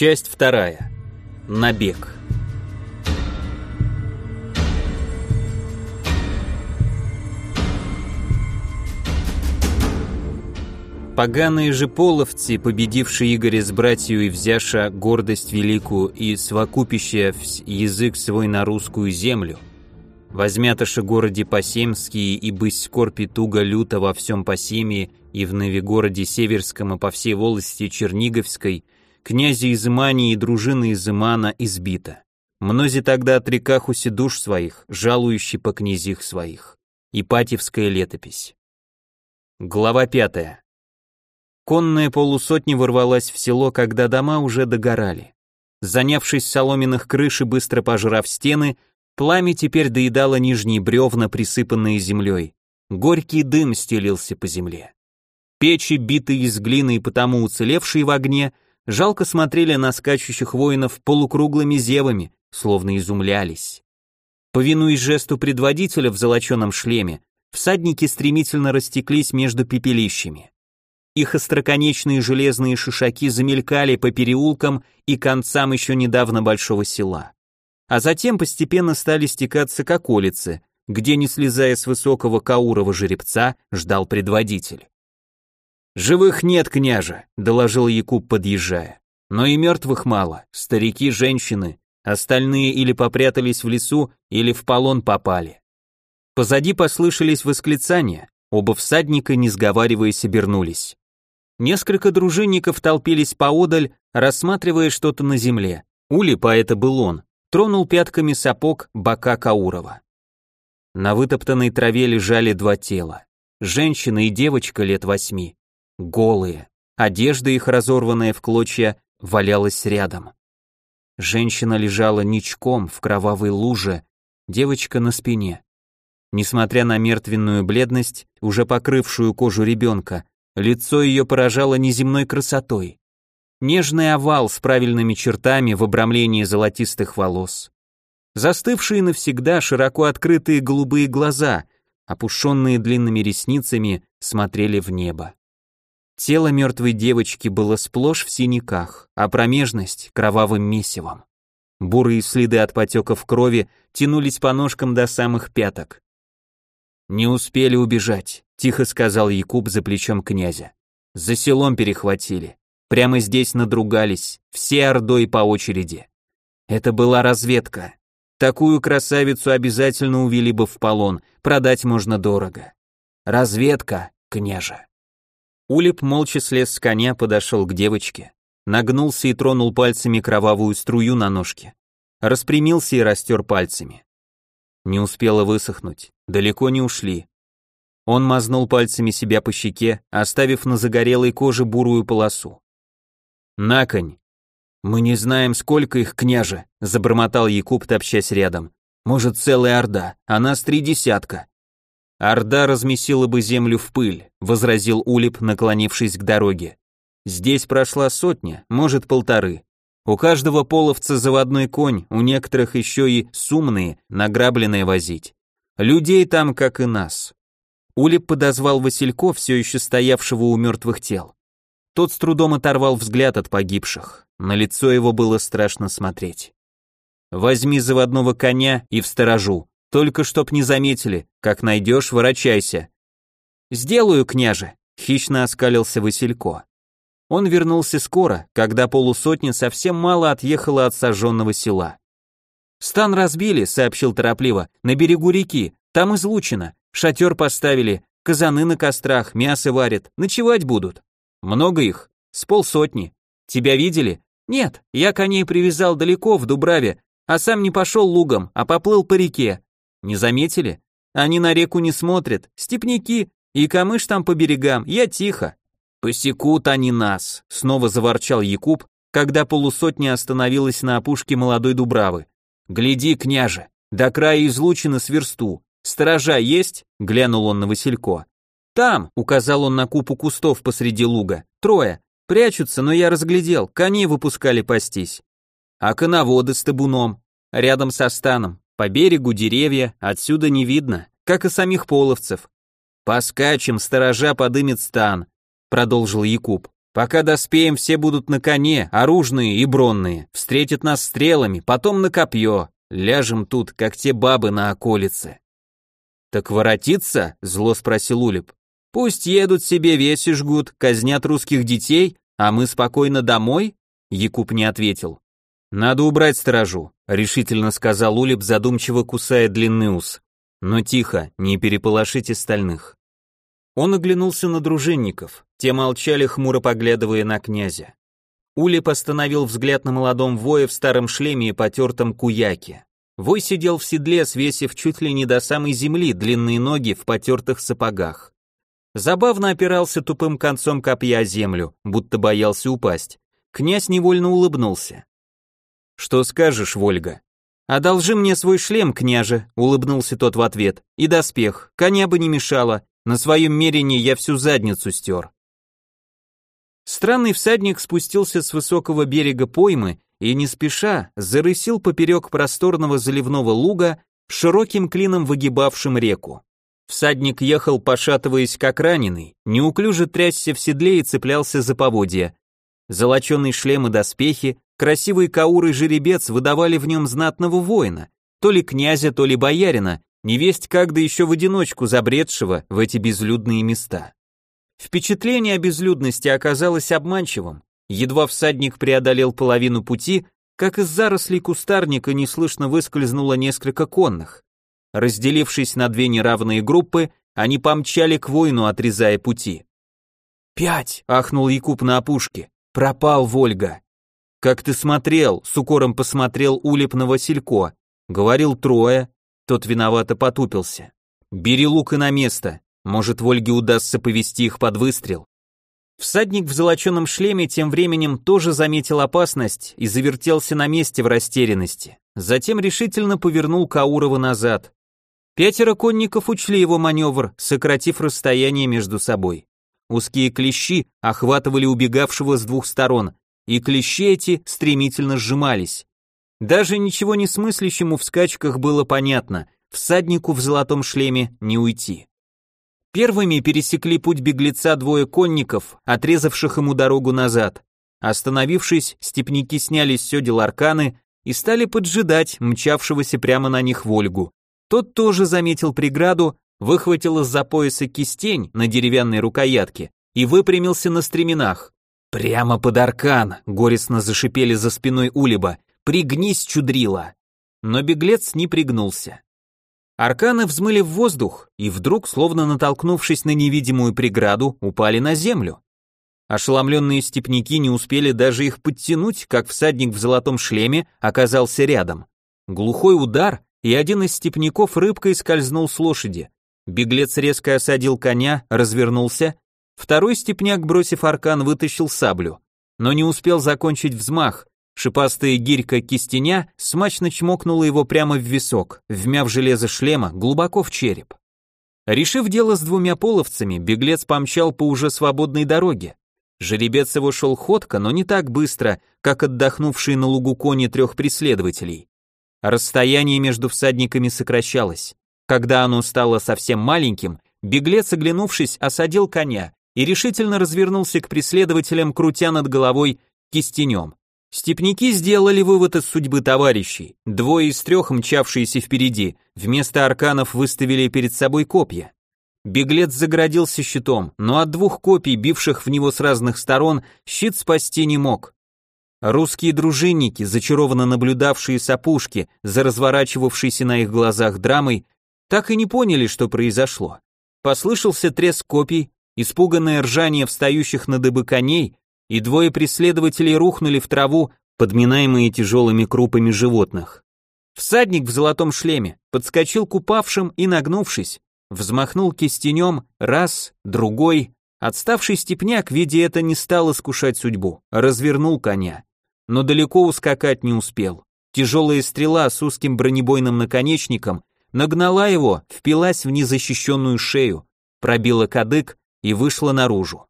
Часть вторая. Набег. Поганые же половцы, победившие Игоря с братью и взяша гордость великую и свокупище язык свой на русскую землю, возмятоши городе Посемские и бысь скорпи туго люто во всем Посемии и в Новигороде Северском и по всей волости Черниговской, князя Изымани и дружины Изымана избита. Мнози тогда отреках уси душ своих, жалующий по князих своих. Ипатьевская летопись. Глава пятая. Конная полусотня ворвалась в село, когда дома уже догорали. Занявшись соломенных крыш и быстро пожрав стены, пламя теперь доедало нижние бревна, присыпанные землей. Горький дым стелился по земле. Печи, битые из глины и потому уцелевшие в огне, жалко смотрели на скачущих воинов полукруглыми зевами, словно изумлялись. Повинуясь жесту предводителя в золоченом шлеме, всадники стремительно растеклись между пепелищами. Их остроконечные железные шишаки замелькали по переулкам и концам еще недавно большого села. А затем постепенно стали стекаться к околице, где, не слезая с высокого каурова жеребца, ждал предводитель. «Живых нет, княже», — доложил Якуб, подъезжая. «Но и мертвых мало, старики, женщины, остальные или попрятались в лесу, или в полон попали». Позади послышались восклицания, оба всадника, не сговариваясь, обернулись. Несколько дружинников толпились поодаль, рассматривая что-то на земле. Улип, а это был он, тронул пятками сапог бока Каурова. На вытоптанной траве лежали два тела. Женщина и девочка лет восьми. Голые. Одежда их, разорванная в клочья, валялась рядом. Женщина лежала ничком в кровавой луже, девочка на спине. Несмотря на мертвенную бледность, уже покрывшую кожу ребенка, Лицо ее поражало неземной красотой. Нежный овал с правильными чертами в обрамлении золотистых волос. Застывшие навсегда широко открытые голубые глаза, опушенные длинными ресницами, смотрели в небо. Тело мертвой девочки было сплошь в синяках, а промежность — кровавым месивом. Бурые следы от потеков крови тянулись по ножкам до самых пяток. «Не успели убежать», — тихо сказал Якуб за плечом князя. «За селом перехватили. Прямо здесь надругались, все ордой по очереди. Это была разведка. Такую красавицу обязательно увели бы в полон, продать можно дорого. Разведка, княже». Улип молча слез с коня, подошел к девочке, нагнулся и тронул пальцами кровавую струю на ножке. Распрямился и растер пальцами. Не успела высохнуть, далеко не ушли. Он мазнул пальцами себя по щеке, оставив на загорелой коже бурую полосу. «На конь!» «Мы не знаем, сколько их, княже», — забормотал Якуб, топчась рядом. «Может, целая орда, а нас три десятка». «Орда размесила бы землю в пыль», — возразил Улип, наклонившись к дороге. «Здесь прошла сотня, может, полторы. У каждого половца заводной конь, у некоторых еще и сумные, награбленные возить. Людей там, как и нас. Улип подозвал Василько, все еще стоявшего у мертвых тел. Тот с трудом оторвал взгляд от погибших. На лицо его было страшно смотреть. «Возьми заводного коня и в сторожу. Только чтоб не заметили. Как найдешь, ворочайся». «Сделаю, княже», — хищно оскалился Василько. Он вернулся скоро, когда полусотня совсем мало отъехала от сожженного села. «Стан разбили», — сообщил торопливо, — «на берегу реки, там излучено, шатер поставили, казаны на кострах, мясо варят, ночевать будут». «Много их?» «С полсотни. Тебя видели?» «Нет, я коней привязал далеко, в Дубраве, а сам не пошел лугом, а поплыл по реке». «Не заметили?» «Они на реку не смотрят, степняки, и камыш там по берегам, я тихо». «Посекут они нас», — снова заворчал Якуб, когда полусотня остановилась на опушке молодой дубравы. «Гляди, княже, до края излучина с версту. Сторожа есть?» — глянул он на Василько. «Там», — указал он на купу кустов посреди луга, — «трое. Прячутся, но я разглядел, коней выпускали пастись. А коноводы с табуном, рядом со станом, по берегу деревья, отсюда не видно, как и самих половцев. Поскачем, сторожа подымет стан, продолжил Якуб. Пока доспеем, все будут на коне, оружные и бронные, встретят нас стрелами, потом на копье, ляжем тут, как те бабы на околице». «Так воротиться?» — зло спросил Улеп. «Пусть едут себе весь и жгут, казнят русских детей, а мы спокойно домой?» Якуб не ответил. «Надо убрать сторожу», — решительно сказал Улеп, задумчиво кусая длинный ус. «Но тихо, не переполошить остальных». Он оглянулся на дружинников, те молчали, хмуро поглядывая на князя. Улеп остановил взгляд на молодом вое в старом шлеме и потертом куяке. Вой сидел в седле, свесив чуть ли не до самой земли длинные ноги в потертых сапогах. Забавно опирался тупым концом копья землю, будто боялся упасть. Князь невольно улыбнулся. «Что скажешь, Вольга?» «Одолжи мне свой шлем, княже», — улыбнулся тот в ответ, — «и доспех, коня бы не мешало, на своем мерине я всю задницу стер. Странный всадник спустился с высокого берега поймы и, не спеша, зарысил поперек просторного заливного луга широким клином выгибавшим реку. Всадник ехал, пошатываясь как раненый, неуклюже трясся в седле и цеплялся за поводья. Золоченый шлем и доспехи, красивый каур и жеребец выдавали в нем знатного воина, то ли князя, то ли боярина, невесть как да еще в одиночку забредшего в эти безлюдные места. Впечатление о безлюдности оказалось обманчивым. Едва всадник преодолел половину пути, как из зарослей кустарника неслышно выскользнуло несколько конных. Разделившись на две неравные группы, они помчали к воину, отрезая пути. «Пять!» — ахнул Якуб на опушке. «Пропал Вольга!» «Как ты смотрел?» — с укором посмотрел Улеп на Василько. Говорил трое, тот виновато потупился. «Бери лук и на место. Может, Вольге удастся повести их под выстрел». Всадник в золоченом шлеме тем временем тоже заметил опасность и завертелся на месте в растерянности. Затем решительно повернул Каурова назад. Пятеро конников учли его маневр, сократив расстояние между собой. Узкие клещи охватывали убегавшего с двух сторон, и клещи эти стремительно сжимались. Даже ничего не смыслящему в скачках было понятно, всаднику в золотом шлеме не уйти. Первыми пересекли путь беглеца двое конников, отрезавших ему дорогу назад. Остановившись, степняки сняли с седел арканы и стали поджидать мчавшегося прямо на них Вольгу. Тот тоже заметил преграду, выхватил из-за пояса кистень на деревянной рукоятке и выпрямился на стременах. «Прямо под аркан!» — горестно зашипели за спиной Улиба. «Пригнись, чудрила!» Но беглец не пригнулся. Арканы взмыли в воздух и вдруг, словно натолкнувшись на невидимую преграду, упали на землю. Ошеломленные степняки не успели даже их подтянуть, как всадник в золотом шлеме оказался рядом. Глухой удар, и один из степняков рыбкой скользнул с лошади. Беглец резко осадил коня, развернулся. Второй степняк, бросив аркан, вытащил саблю. Но не успел закончить взмах, Шипастая гирька кистеня смачно чмокнула его прямо в висок, вмяв железо шлема глубоко в череп. Решив дело с двумя половцами, беглец помчал по уже свободной дороге. Жеребец его шел ходко, но не так быстро, как отдохнувшие на лугу кони трех преследователей. Расстояние между всадниками сокращалось. Когда оно стало совсем маленьким, беглец, оглянувшись, осадил коня и решительно развернулся к преследователям, крутя над головой кистенем. Степники сделали вывод из судьбы товарищей. Двое из трех, мчавшиеся впереди, вместо арканов выставили перед собой копья. Беглец заградился щитом, но от двух копий, бивших в него с разных сторон, щит спасти не мог. Русские дружинники, зачарованно наблюдавшие с опушки за разворачивавшейся на их глазах драмой, так и не поняли, что произошло. Послышался треск копий, испуганное ржание встающих на дыбы коней, и двое преследователей рухнули в траву, подминаемые тяжелыми крупами животных. Всадник в золотом шлеме подскочил к упавшим и, нагнувшись, взмахнул кистенем раз, другой. Отставший степняк, видя это, не стал искушать судьбу, развернул коня. Но далеко ускакать не успел. Тяжелая стрела с узким бронебойным наконечником нагнала его, впилась в незащищенную шею, пробила кадык и вышла наружу.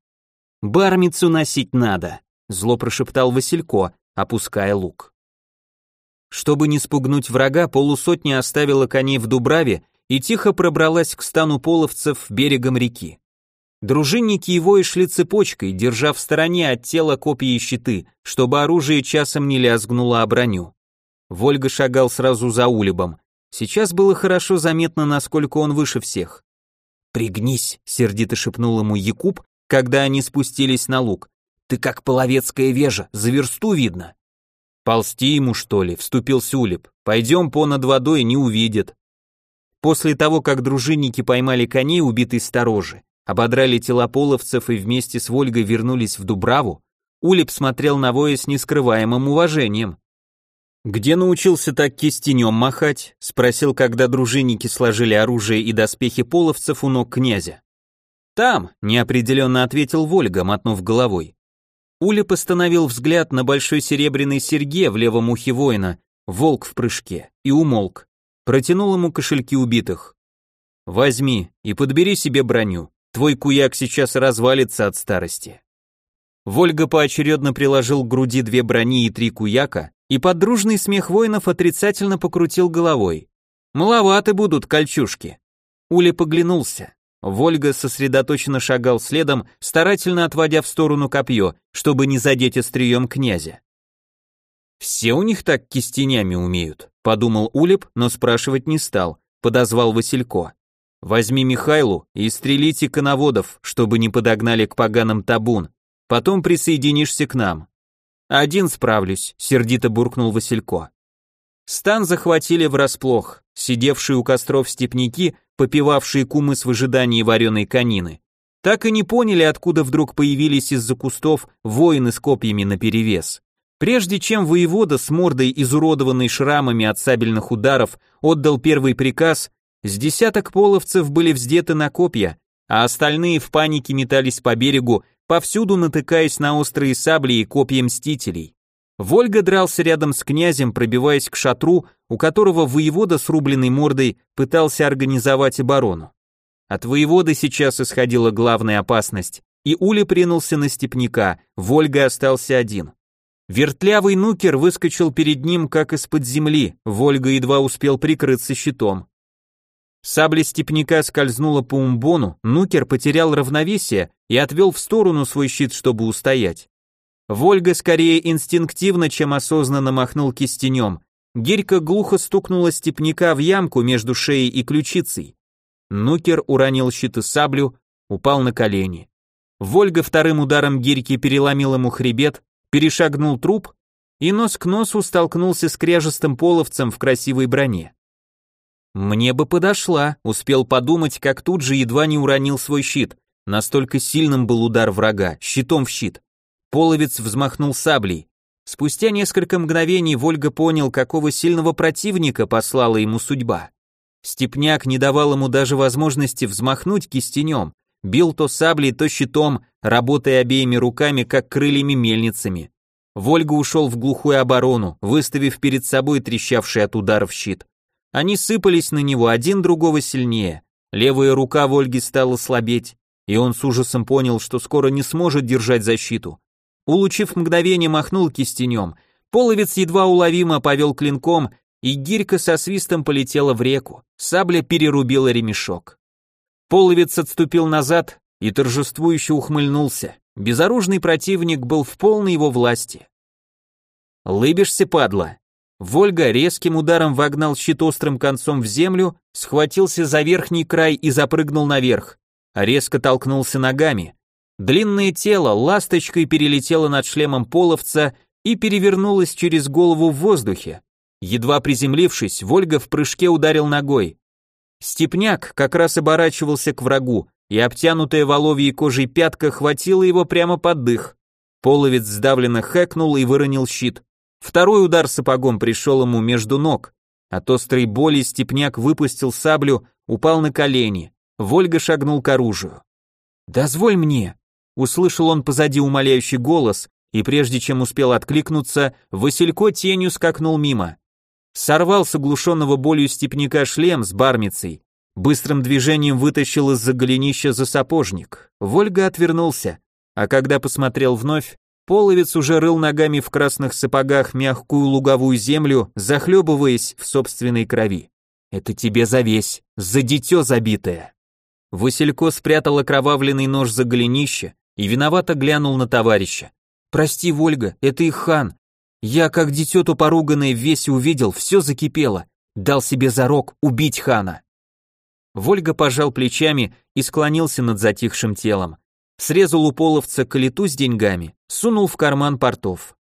«Бармицу носить надо», — зло прошептал Василько, опуская лук. Чтобы не спугнуть врага, полусотня оставила коней в Дубраве и тихо пробралась к стану половцев берегом реки. Дружинники его и шли цепочкой, держа в стороне от тела копья и щиты, чтобы оружие часом не лязгнуло о броню. Вольга шагал сразу за Улебом. Сейчас было хорошо заметно, насколько он выше всех. «Пригнись», — сердито шепнул ему Якуб, когда они спустились на луг. «Ты как половецкая вежа, за версту видно». «Ползти ему, что ли?» — вступился Улеб. «Пойдем по над водой, не увидят». После того, как дружинники поймали коней убитой сторожи, ободрали тела половцев и вместе с Вольгой вернулись в Дубраву, Улеб смотрел на воя с нескрываемым уважением. «Где научился так кистенем махать?» — спросил, когда дружинники сложили оружие и доспехи половцев у ног князя. «Там», — неопределенно ответил Вольга, мотнув головой. Уля постановил взгляд на большой серебряной серьге в левом ухе воина, волк в прыжке, и умолк. Протянул ему кошельки убитых. «Возьми и подбери себе броню, твой куяк сейчас развалится от старости». Вольга поочередно приложил к груди две брони и три куяка, и под дружный смех воинов отрицательно покрутил головой. «Маловаты будут кольчушки». Уля поглянулся. Вольга сосредоточенно шагал следом, старательно отводя в сторону копье, чтобы не задеть острием князя. «Все у них так кистенями умеют», — подумал Улеп, но спрашивать не стал, подозвал Василько. «Возьми Михайлу и стрелите коноводов, чтобы не подогнали к поганым табун, потом присоединишься к нам». «Один справлюсь», — сердито буркнул Василько. Стан захватили врасплох, сидевшие у костров степняки, попивавшие кумыс в ожидании вареной конины, так и не поняли, откуда вдруг появились из-за кустов воины с копьями наперевес. Прежде чем воевода с мордой, изуродованной шрамами от сабельных ударов, отдал первый приказ, с десяток половцев были вздеты на копья, а остальные в панике метались по берегу, повсюду натыкаясь на острые сабли и копья мстителей. Вольга дрался рядом с князем, пробиваясь к шатру, у которого воевода с рубленной мордой пытался организовать оборону. От воеводы сейчас исходила главная опасность, и Ули принулся на степняка, Вольга остался один. Вертлявый нукер выскочил перед ним, как из-под земли, Вольга едва успел прикрыться щитом. Сабля степняка скользнула по умбону, нукер потерял равновесие и отвел в сторону свой щит, чтобы устоять. Вольга скорее инстинктивно, чем осознанно махнул кистенем. Гирька глухо стукнула степняка в ямку между шеей и ключицей. Нукер уронил щит и саблю, упал на колени. Вольга вторым ударом гирьки переломил ему хребет, перешагнул труп и нос к носу столкнулся с кряжестым половцем в красивой броне. Мне бы подошла, успел подумать, как тут же едва не уронил свой щит. Настолько сильным был удар врага, щитом в щит. Половец взмахнул саблей. Спустя несколько мгновений Вольга понял, какого сильного противника послала ему судьба. Степняк не давал ему даже возможности взмахнуть кистенем, бил то саблей, то щитом, работая обеими руками, как крыльями-мельницами. Вольга ушел в глухую оборону, выставив перед собой трещавший от ударов щит. Они сыпались на него, один другого сильнее. Левая рука Вольги стала слабеть, и он с ужасом понял, что скоро не сможет держать защиту. Улучив мгновение, махнул кистенем. Половец едва уловимо повел клинком, и гирька со свистом полетела в реку. Сабля перерубила ремешок. Половец отступил назад и торжествующе ухмыльнулся. Безоружный противник был в полной его власти. «Лыбишься, падла?» Вольга резким ударом вогнал щит острым концом в землю, схватился за верхний край и запрыгнул наверх. Резко толкнулся ногами, Длинное тело ласточкой перелетело над шлемом половца и перевернулось через голову в воздухе. Едва приземлившись, Вольга в прыжке ударил ногой. Степняк как раз оборачивался к врагу, и обтянутая воловьей кожей пятка хватила его прямо под дых. Половец сдавленно хэкнул и выронил щит. Второй удар сапогом пришел ему между ног. От острой боли Степняк выпустил саблю, упал на колени. Вольга шагнул к оружию. «Дозволь мне!» Услышал он позади умоляющий голос, и прежде чем успел откликнуться, Василько тенью скакнул мимо. Сорвал с оглушенного болью степняка шлем с бармицей, быстрым движением вытащил из-за голенища за сапожник. Вольга отвернулся, а когда посмотрел вновь, половец уже рыл ногами в красных сапогах мягкую луговую землю, захлебываясь в собственной крови. «Это тебе за весь, за дитё забитое!» Василько спрятал окровавленный нож за голенище и виновато глянул на товарища. «Прости, Вольга, это их хан. Я, как дитё-то поруганное, весь увидел, все закипело. Дал себе зарок убить хана». Вольга пожал плечами и склонился над затихшим телом. Срезал у половца калиту с деньгами, сунул в карман портов.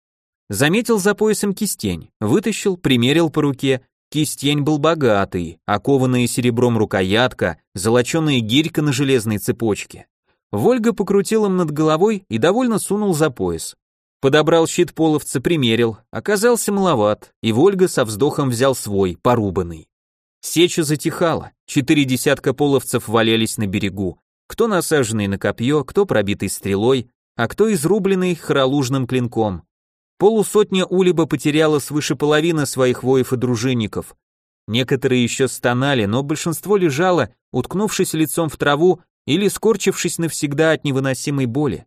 Заметил за поясом кистень, вытащил, примерил по руке. Кистень был богатый, окованная серебром рукоятка, золоченая гирька на железной цепочке. Вольга покрутил им над головой и довольно сунул за пояс. Подобрал щит половца, примерил, оказался маловат, и Вольга со вздохом взял свой, порубанный. Сеча затихала, четыре десятка половцев валялись на берегу, кто насаженный на копье, кто пробитый стрелой, а кто изрубленный хоролужным клинком. Полусотня улиба потеряла свыше половины своих воев и дружинников. Некоторые еще стонали, но большинство лежало, уткнувшись лицом в траву или скорчившись навсегда от невыносимой боли.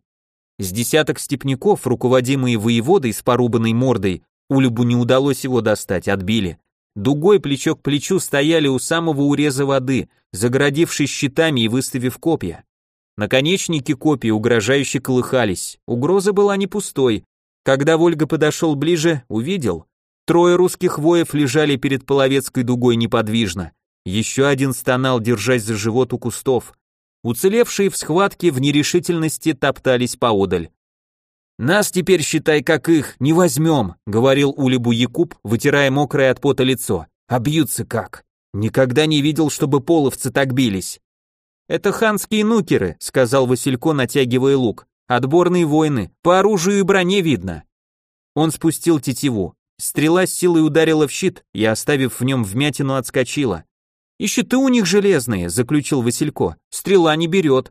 С десяток степняков, руководимые воеводой с порубанной мордой, Улюбу не удалось его достать, отбили. Дугой плечо к плечу стояли у самого уреза воды, загородившись щитами и выставив копья. Наконечники копий угрожающе колыхались, угроза была не пустой. Когда Вольга подошел ближе, увидел. Трое русских воев лежали перед Половецкой дугой неподвижно. Еще один стонал, держась за живот у кустов. Уцелевшие в схватке в нерешительности топтались поодаль. «Нас теперь, считай, как их, не возьмем», — говорил Улибу Якуб, вытирая мокрое от пота лицо. «А бьются как? Никогда не видел, чтобы половцы так бились». «Это ханские нукеры», — сказал Василько, натягивая лук. «Отборные воины, по оружию и броне видно». Он спустил тетиву. Стрела с силой ударила в щит и, оставив в нем вмятину, отскочила. «И щиты у них железные», — заключил Василько. «Стрела не берет».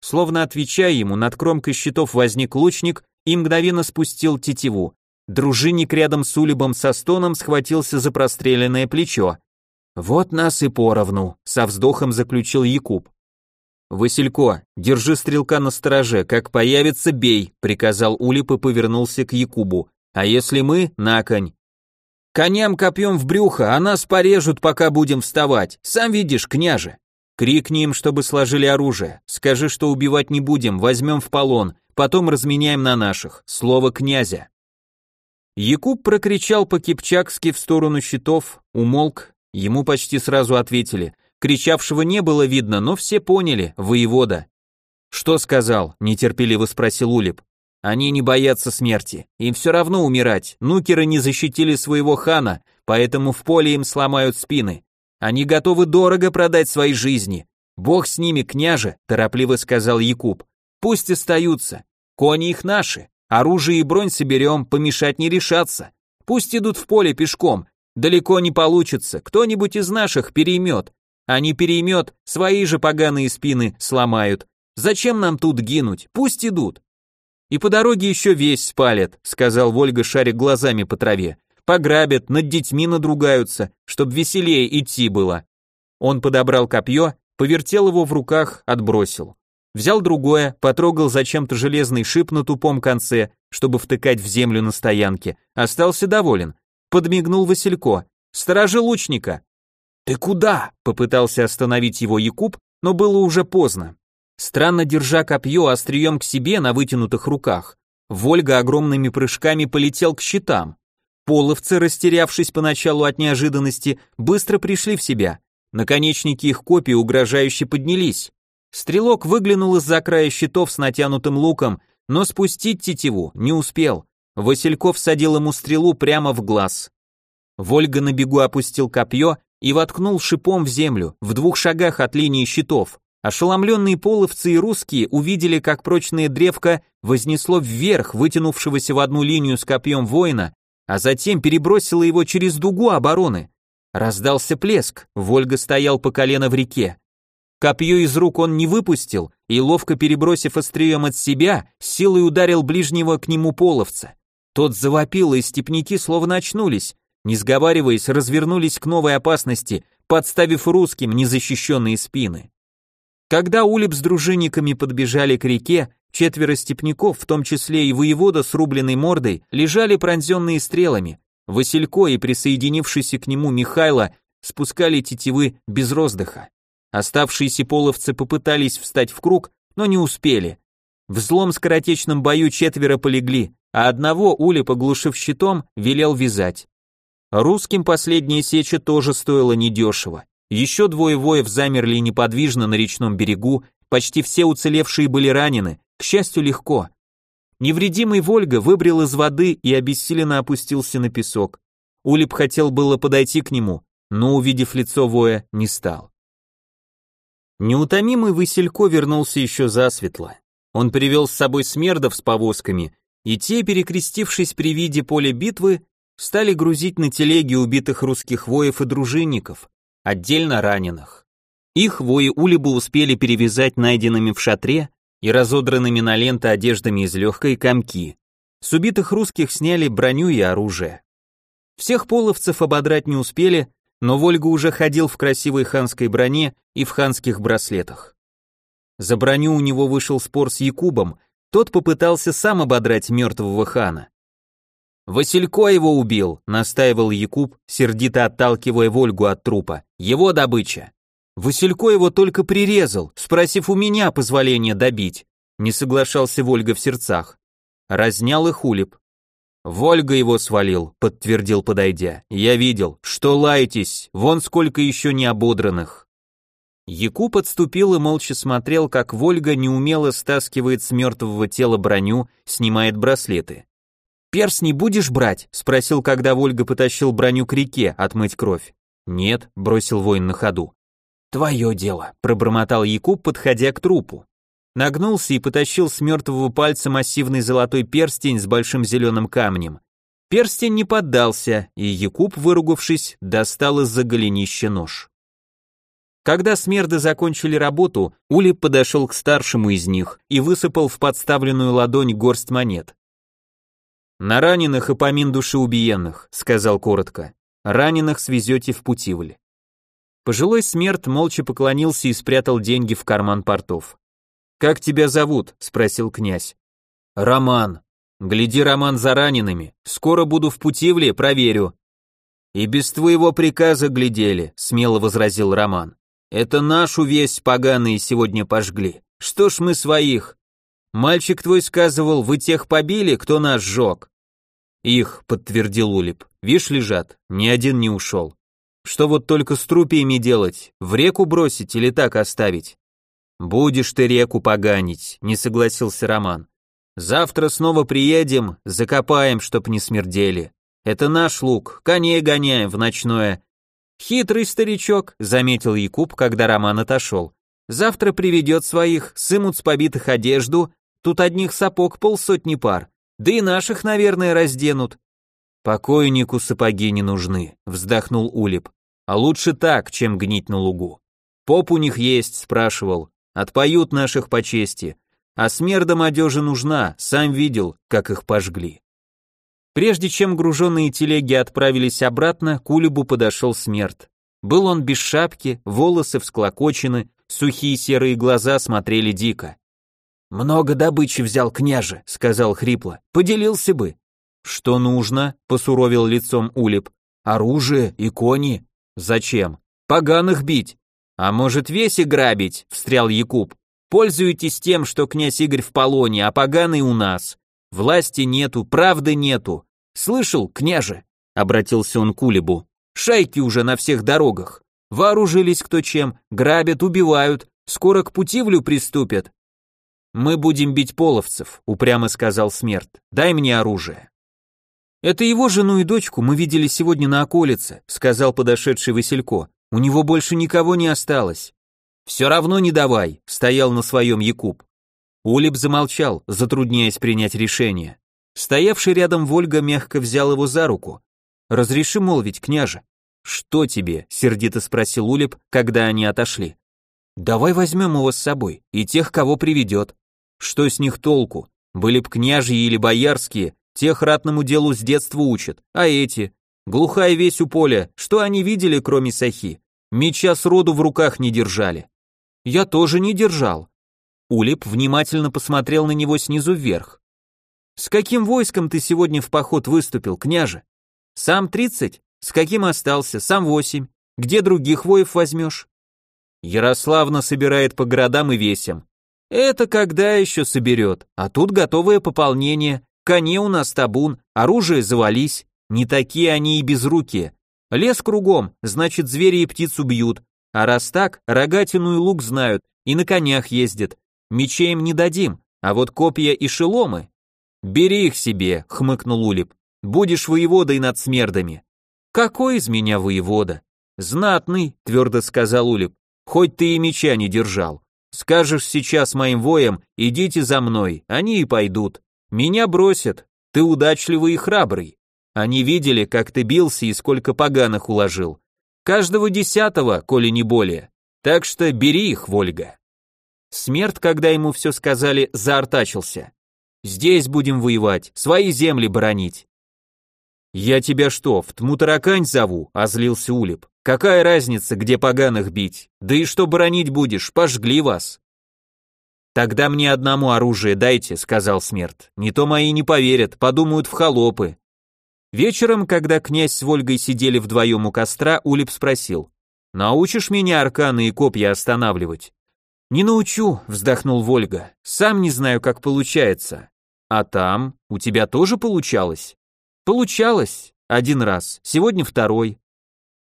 Словно отвечая ему, над кромкой щитов возник лучник и мгновенно спустил тетиву. Дружинник рядом с Улибом со стоном схватился за простреленное плечо. «Вот нас и поровну», — со вздохом заключил Якуб. «Василько, держи стрелка на стороже, как появится, бей», — приказал Улип и повернулся к Якубу. «А если мы, на конь, Коням копьем в брюхо, а нас порежут, пока будем вставать. Сам видишь, княже. Крикни им, чтобы сложили оружие. Скажи, что убивать не будем, возьмем в полон, потом разменяем на наших. Слово князя. Якуб прокричал по-кипчакски в сторону щитов, умолк, ему почти сразу ответили. Кричавшего не было видно, но все поняли, воевода. «Что сказал?» – нетерпеливо спросил Улип. Они не боятся смерти, им все равно умирать. Нукеры не защитили своего хана, поэтому в поле им сломают спины. Они готовы дорого продать свои жизни. Бог с ними, княже, торопливо сказал Якуб. Пусть остаются. Кони их наши. Оружие и бронь соберем, помешать не решаться. Пусть идут в поле пешком. Далеко не получится, кто-нибудь из наших переймет. Они переймет, свои же поганые спины сломают. Зачем нам тут гинуть? Пусть идут. И по дороге еще весь спалят, сказал Вольга, шаря глазами по траве. Пограбят, над детьми надругаются, чтоб веселее идти было. Он подобрал копье, повертел его в руках, отбросил. Взял другое, потрогал зачем-то железный шип на тупом конце, чтобы втыкать в землю на стоянке. Остался доволен. Подмигнул Василько. «Сторожи лучника!» «Ты куда?» — попытался остановить его Якуб, но было уже поздно. Странно держа копье острием к себе на вытянутых руках, Вольга огромными прыжками полетел к щитам. Половцы, растерявшись поначалу от неожиданности, быстро пришли в себя. Наконечники их копий угрожающе поднялись. Стрелок выглянул из-за края щитов с натянутым луком, но спустить тетиву не успел. Васильков садил ему стрелу прямо в глаз. Вольга на бегу опустил копье и воткнул шипом в землю, в двух шагах от линии щитов. Ошеломленные половцы и русские увидели, как прочная древко вознесло вверх вытянувшегося в одну линию с копьем воина, а затем перебросило его через дугу обороны. Раздался плеск, Вольга стоял по колено в реке. Копье из рук он не выпустил и, ловко перебросив острием от себя, силой ударил ближнего к нему половца. Тот завопил, и степняки словно очнулись, не сговариваясь, развернулись к новой опасности, подставив русским незащищенные спины. Когда Улип с дружинниками подбежали к реке, четверо степняков, в том числе и воевода с рубленной мордой, лежали пронзенные стрелами. Василько и присоединившийся к нему Михайло спускали тетивы без роздыха. Оставшиеся половцы попытались встать в круг, но не успели. В злом скоротечном бою четверо полегли, а одного Ули, поглушив щитом, велел вязать. Русским последняя сеча тоже стоила недешево. Еще двое воев замерли неподвижно на речном берегу, почти все уцелевшие были ранены, к счастью, легко. Невредимый Вольга выбрел из воды и обессиленно опустился на песок. Улип хотел было подойти к нему, но, увидев лицо воя, не стал. Неутомимый Василько вернулся еще засветло. Он привел с собой смердов с повозками, и те, перекрестившись при виде поля битвы, стали грузить на телеги убитых русских воев и дружинников, отдельно раненых. Их вои Улибу успели перевязать найденными в шатре и разодранными на ленты одеждами из легкой комки. С убитых русских сняли броню и оружие. Всех половцев ободрать не успели, но Вольга уже ходил в красивой ханской броне и в ханских браслетах. За броню у него вышел спор с Якубом, тот попытался сам ободрать мертвого хана. «Василько его убил», — настаивал Якуб, сердито отталкивая Вольгу от трупа. «Его добыча». «Василько его только прирезал, спросив у меня позволения добить», — не соглашался Вольга в сердцах. Разнял их Улип. «Вольга его свалил», — подтвердил, подойдя. «Я видел. Что лаетесь? Вон сколько еще не ободранных». Якуб отступил и молча смотрел, как Вольга неумело стаскивает с мертвого тела броню, снимает браслеты. «Перс не будешь брать?» — спросил, когда Вольга потащил броню к реке отмыть кровь. «Нет», — бросил воин на ходу. «Твое дело», — пробормотал Якуб, подходя к трупу. Нагнулся и потащил с мертвого пальца массивный золотой перстень с большим зеленым камнем. Перстень не поддался, и Якуб, выругавшись, достал из-за голенища нож. Когда смерды закончили работу, Ули подошел к старшему из них и высыпал в подставленную ладонь горсть монет. «На раненых и помин души убиенных», — сказал коротко. «Раненых свезете в Путивль». Пожилой смерть молча поклонился и спрятал деньги в карман портов. «Как тебя зовут?» — спросил князь. «Роман. Гляди, Роман, за ранеными. Скоро буду в Путивле, проверю». «И без твоего приказа глядели», — смело возразил Роман. «Это нашу весть поганые сегодня пожгли. Что ж мы своих? Мальчик твой сказывал, вы тех побили, кто нас сжег. «Их», — подтвердил Улип. «Вишь, лежат, ни один не ушел. Что вот только с трупиями делать? В реку бросить или так оставить?» «Будешь ты реку поганить», — не согласился Роман. «Завтра снова приедем, закопаем, чтоб не смердели. Это наш лук, коней гоняем в ночное». «Хитрый старичок», — заметил Якуб, когда Роман отошел. «Завтра приведет своих, сымут с побитых одежду, тут одних сапог полсотни пар, да и наших, наверное, разденут. Покойнику сапоги не нужны, вздохнул Улип. А лучше так, чем гнить на лугу. Поп у них есть, спрашивал. Отпоют наших по чести. А смердам одежа нужна, сам видел, как их пожгли. Прежде чем груженные телеги отправились обратно, к Улибу подошел смерть. Был он без шапки, волосы всклокочены, сухие серые глаза смотрели дико. «Много добычи взял княже», — сказал хрипло. «Поделился бы». «Что нужно?» — посуровил лицом Улип. «Оружие и кони». «Зачем?» «Поганых бить». «А может, веси грабить?» — встрял Якуб. «Пользуйтесь тем, что князь Игорь в полоне, а поганый у нас. Власти нету, правды нету. Слышал, княже?» — обратился он к Улибу. «Шайки уже на всех дорогах. Вооружились кто чем, грабят, убивают, скоро к Путивлю приступят. «Мы будем бить половцев», — упрямо сказал Смерть. «Дай мне оружие». «Это его жену и дочку мы видели сегодня на околице», — сказал подошедший Василько. «У него больше никого не осталось». «Все равно не давай», — стоял на своем Якуб. Улип замолчал, затрудняясь принять решение. Стоявший рядом Вольга мягко взял его за руку. «Разреши молвить, княже». «Что тебе?» — сердито спросил Улип, когда они отошли. «Давай возьмем его с собой, и тех, кого приведет. Что с них толку? Были б княжьи или боярские, тех ратному делу с детства учат, а эти? Глухая весь у поля, что они видели, кроме сахи? Меча роду в руках не держали. Я тоже не держал. Улип внимательно посмотрел на него снизу вверх. С каким войском ты сегодня в поход выступил, княже? Сам тридцать? С каким остался? Сам восемь. Где других воев возьмешь? Ярославна собирает по городам и весям. Это когда еще соберет? А тут готовое пополнение. Коне у нас табун, оружие завались. Не такие они и безрукие. Лес кругом, значит звери и птицу бьют. А раз так, рогатину и лук знают, и на конях ездят. Мечей им не дадим, а вот копья и шеломы. Бери их себе, хмыкнул Улип. Будешь воеводой над смердами. Какой из меня воевода? Знатный, твердо сказал Улип. Хоть ты и меча не держал. Скажешь сейчас моим воям, идите за мной, они и пойдут. Меня бросят, ты удачливый и храбрый. Они видели, как ты бился и сколько поганых уложил. Каждого десятого, коли не более. Так что бери их, Вольга. Смерть, когда ему все сказали, заортачился. Здесь будем воевать, свои земли боронить. Я тебя что, в Тмутаракань зову? Озлился Улип. Какая разница, где поганых бить? Да и что бронить будешь, пожгли вас. Тогда мне одному оружие дайте, сказал Смерть. Не то мои не поверят, подумают в холопы. Вечером, когда князь с Вольгой сидели вдвоем у костра, Улип спросил. «Научишь меня арканы и копья останавливать?» «Не научу», — вздохнул Вольга. «Сам не знаю, как получается». «А там? У тебя тоже получалось?» «Получалось. Один раз. Сегодня второй.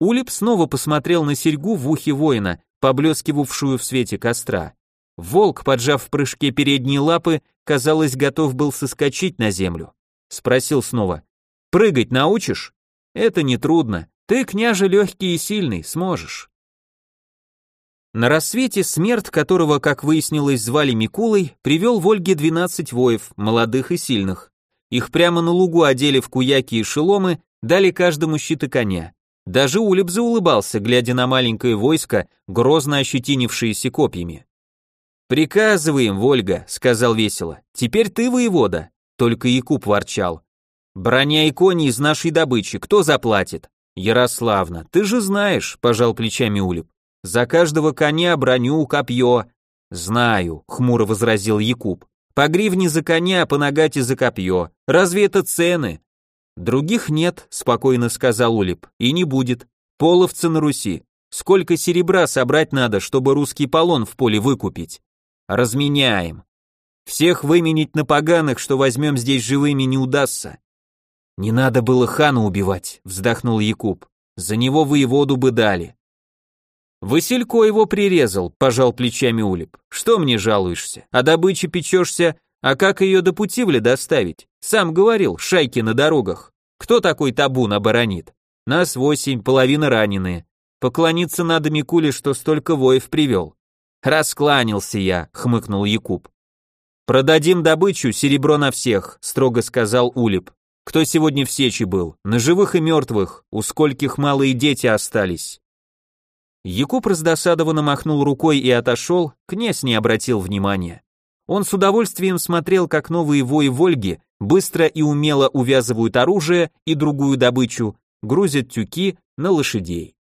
Улип снова посмотрел на серьгу в ухе воина, поблескивавшую в свете костра. Волк, поджав в прыжке передние лапы, казалось, готов был соскочить на землю. Спросил снова. «Прыгать научишь?» «Это нетрудно. Ты, княже, легкий и сильный, сможешь». На рассвете смерть, которого, как выяснилось, звали Микулой, привел в Ольге 12 воев, молодых и сильных. Их прямо на лугу одели в куяки и шеломы, дали каждому щит и коня. Даже Улеб заулыбался, глядя на маленькое войско, грозно ощетинившееся копьями. «Приказываем, Вольга», — сказал весело. «Теперь ты воевода». Только Якуб ворчал. «Броня и кони из нашей добычи, кто заплатит?» «Ярославна, ты же знаешь», — пожал плечами Улеб. «За каждого коня броню, копье». «Знаю», — хмуро возразил Якуб. «По гривне за коня, по нагате за копье. Разве это цены? Других нет, спокойно сказал Улип, и не будет. Половцы на Руси. Сколько серебра собрать надо, чтобы русский полон в поле выкупить? Разменяем. Всех выменить на поганых, что возьмем здесь живыми, не удастся. Не надо было хана убивать, вздохнул Якуб. За него воеводу бы дали. Василько его прирезал, пожал плечами Улип. Что мне жалуешься? О добыче печешься, а как ее до Путивля доставить? Сам говорил, шайки на дорогах. Кто такой табун оборонит? Нас восемь, половина раненые. Поклониться надо Микуле, что столько воев привел. Раскланялся я, хмыкнул Якуб. Продадим добычу, серебро на всех, строго сказал Улип. Кто сегодня в сечи был? На живых и мертвых, у скольких малые дети остались. Якуб раздосадованно махнул рукой и отошел, князь не обратил внимания. Он с удовольствием смотрел, как новые вои Вольги быстро и умело увязывают оружие и другую добычу, грузят тюки на лошадей.